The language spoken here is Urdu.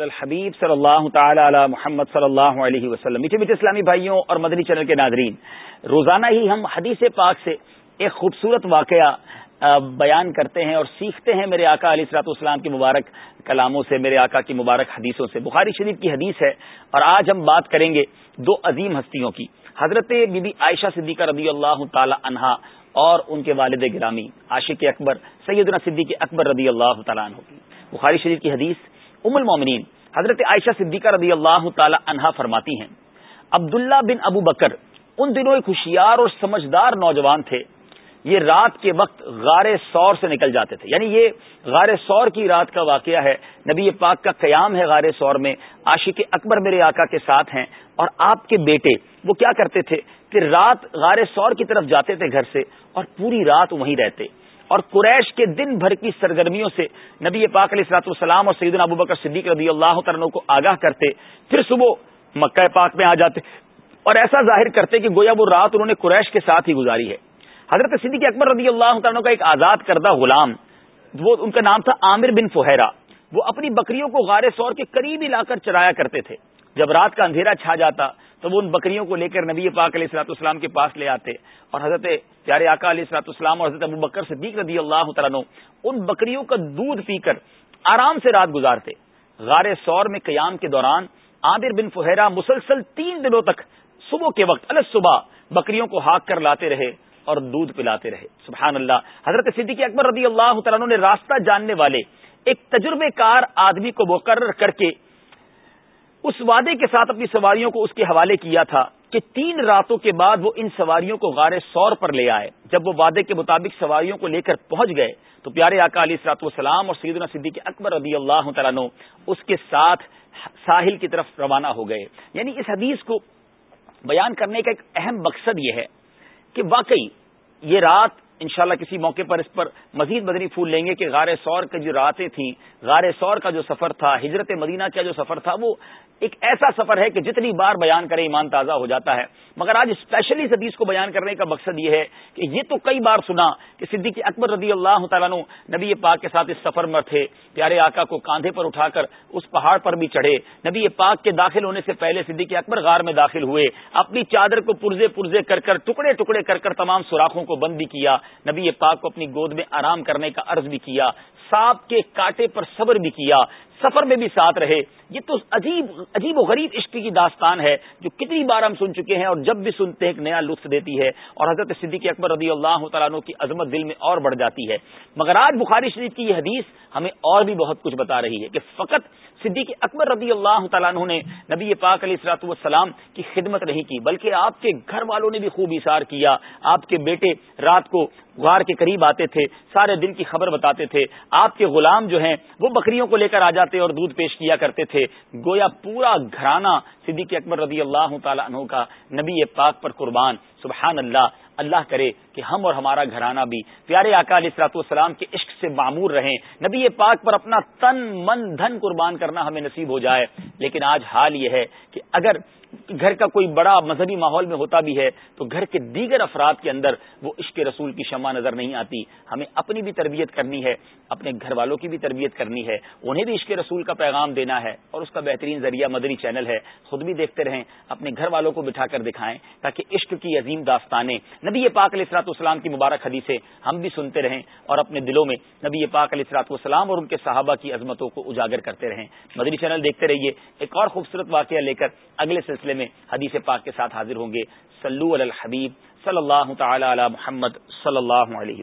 الحبیب صلی اللہ تعالی علی محمد صلی اللہ علیہ وسلم۔ میٹھے میٹھے اسلامی بھائیوں اور مدنی چینل کے ناظرین، روزانہ ہی ہم حدیث پاک سے ایک خوبصورت واقعہ بیان کرتے ہیں اور سیکھتے ہیں میرے آقا علی سرات اسلام کی مبارک کلاموں سے، میرے آقا کی مبارک حدیثوں سے۔ بخاری شریف کی حدیث ہے اور آج ہم بات کریں گے دو عظیم ہستیوں کی۔ حضرت بی بی عائشہ صدیقہ رضی اللہ تعالی عنہا اور ان کے والد گرامی، عاشق اکبر، سیدنا صدیق اکبر رضی اللہ تعالیٰ عنہ کی۔ بخاری شریف کی حدیث ام المومنین، حضرت عائشہ صدیقہ رضی اللہ تعالی عنہا فرماتی ہیں، عبداللہ بن ابو بکر، ان دنوں ایک ہوشیار اور سمجھدار نوجوان تھے۔ یہ رات کے وقت غار سور سے نکل جاتے تھے۔ یعنی یہ غار سور کی رات کا واقعہ ہے۔ نبی پاک کا قیام ہے غار سور میں۔ عاشق اکبر میرے آقا کے ساتھ ہیں۔ اور آپ کے بیٹے وہ کیا کرتے تھے کہ رات غار سور کی طرف جاتے تھے گھر سے اور پوری رات وہیں رہتے۔ اور قریش کے دن بھر کی سرگرمیوں سے نبی پاک علیہ السلاط والسلام اور سیدنا ابو بکر صدیق رضی اللہ عنہ کو آگاہ کرتے۔ پھر صبح مکہ پاک میں آ جاتے۔ اور ایسا ظاہر کرتے کہ گویا وہ رات انہوں نے قریش کے ساتھ ہی گزاری ہے۔ حضرت صدیق اکبر رضی اللہ عنہ کا ایک آزاد کردہ غلام، وہ ان کا نام تھا عامر بن فہرا وہ اپنی بکریوں کو غار سور کے قریب ہی لا کر چرایا کرتے تھے۔ جب رات کا اندھیرا چھا جاتا، تو وہ ان بکریوں کو لے کر نبی پاک علیہ السلاط اسلام کے پاس لے آتے۔ اور حضرت پیارے آقا علیہ السلاط اسلام اور حضرت ابو بکر صدیق رضی اللہ تعالیٰ ان بکریوں کا دودھ پی کر آرام سے رات گزارتے۔ غار سور میں قیام کے دوران عامر بن فہرا مسلسل تین دنوں تک صبح کے وقت الگ صبح بکریوں کو ہاک کر لاتے رہے۔ اور دودھ پلاتے رہے۔ سبحان اللہ۔ حضرت صدیقی اکبر رضی اللہ تعالیٰ نے راستہ جاننے والے ایک تجربے کار آدمی کو مقرر کر کے اس وعدے کے ساتھ اپنی سواریوں کو اس کے حوالے کیا تھا کہ تین راتوں کے بعد وہ ان سواریوں کو غار سور پر لے آئے۔ جب وہ وعدے کے مطابق سواریوں کو لے کر پہنچ گئے تو پیارے آقا علی سرات والسلام اور سیدنا صدیق اکبر رضی اللہ تعالیٰ اس کے ساتھ ساحل کی طرف روانہ ہو گئے۔ یعنی اس حدیث کو بیان کرنے کا ایک اہم مقصد یہ ہے کہ واقعی یہ رات انشاءاللہ کسی موقع پر اس پر مزید مدنی پھول لیں گے کہ غار سور کی جو راتیں تھیں، غار سور کا جو سفر تھا، ہجرت مدینہ کا جو سفر تھا، وہ ایک ایسا سفر ہے کہ جتنی بار بیان کرے ایمان تازہ ہو جاتا ہے۔ مگر آج اسپیشلی اس حدیث کو بیان کرنے کا مقصد یہ ہے کہ یہ تو کئی بار سنا کہ صدیقی اکبر رضی اللہ تعالیٰ نبی پاک کے ساتھ اس سفر میں تھے۔ پیارے آقا کو کاندھے پر اٹھا کر اس پہاڑ پر بھی چڑھے۔ نبی پاک کے داخل ہونے سے پہلے صدیقی اکبر غار میں داخل ہوئے۔ اپنی چادر کو پرزے پرزے کر کر، ٹکڑے ٹکڑے کر کر تمام سوراخوں کو بند بھی کیا۔ نبی پاک کو اپنی گود میں آرام کرنے کا عرض بھی کیا، سانپ کے کاٹے پر صبر بھی کیا سفر میں بھی ساتھ رہے۔ یہ تو عجیب عجیب و غریب عشق کی داستان ہے جو کتنی بار ہم سن چکے ہیں اور جب بھی سنتے ہیں ایک نیا لطف دیتی ہے اور حضرت صدیق اکبر رضی اللہ تعالیٰ کی عظمت دل میں اور بڑھ جاتی ہے۔ مگر آج بخاری شریف کی یہ حدیث ہمیں اور بھی بہت کچھ بتا رہی ہے کہ فقط صدیق اکبر رضی اللہ تعالیٰ نے نبی پاک علیہ اصلاۃ والسلام کی خدمت نہیں کی، بلکہ آپ کے گھر والوں نے بھی خوب اشار کیا۔ آپ کے بیٹے رات کو غار کے قریب آتے تھے، سارے دن کی خبر بتاتے تھے۔ آپ کے غلام جو ہیں، وہ بکریوں کو لے کر آ جاتے اور دودھ پیش کیا کرتے تھے۔ گویا پورا گھرانہ صدیق اکبر رضی اللہ تعالیٰ عنہ کا نبی پاک پر قربان۔ سبحان اللہ اللہ کرے کہ ہم اور ہمارا گھرانہ بھی پیارے آقا علیہ اصلاط والسلام کے عشق سے معمور رہیں۔ نبی پاک پر اپنا تن من دھن قربان کرنا ہمیں نصیب ہو جائے۔ لیکن آج حال یہ ہے کہ اگر گھر کا کوئی بڑا مذہبی ماحول میں ہوتا بھی ہے، تو گھر کے دیگر افراد کے اندر وہ عشق رسول کی شمع نظر نہیں آتی۔ ہمیں اپنی بھی تربیت کرنی ہے، اپنے گھر والوں کی بھی تربیت کرنی ہے۔ انہیں بھی عشق رسول کا پیغام دینا ہے اور اس کا بہترین ذریعہ مدنی چینل ہے۔ خود بھی دیکھتے رہیں، اپنے گھر والوں کو بٹھا کر دکھائیں تاکہ عشق کی عظیم داستانیں نبی پاک علیہ السلاط والسلام کی مبارک حدیثیں ہم بھی سنتے رہیں اور اپنے دلوں میں نبی پاک علیہ السلاط والسلام اور ان کے صحابہ کی عظمتوں کو اجاگر کرتے رہیں۔ مدنی چینل دیکھتے رہیے۔ ایک اور خوبصورت واقعہ لے کر اگلے سلسلے میں حدیث پاک کے ساتھ حاضر ہوں گے۔ سلو الحبیب صلی اللہ تعالی علی محمد صلی اللہ علیہ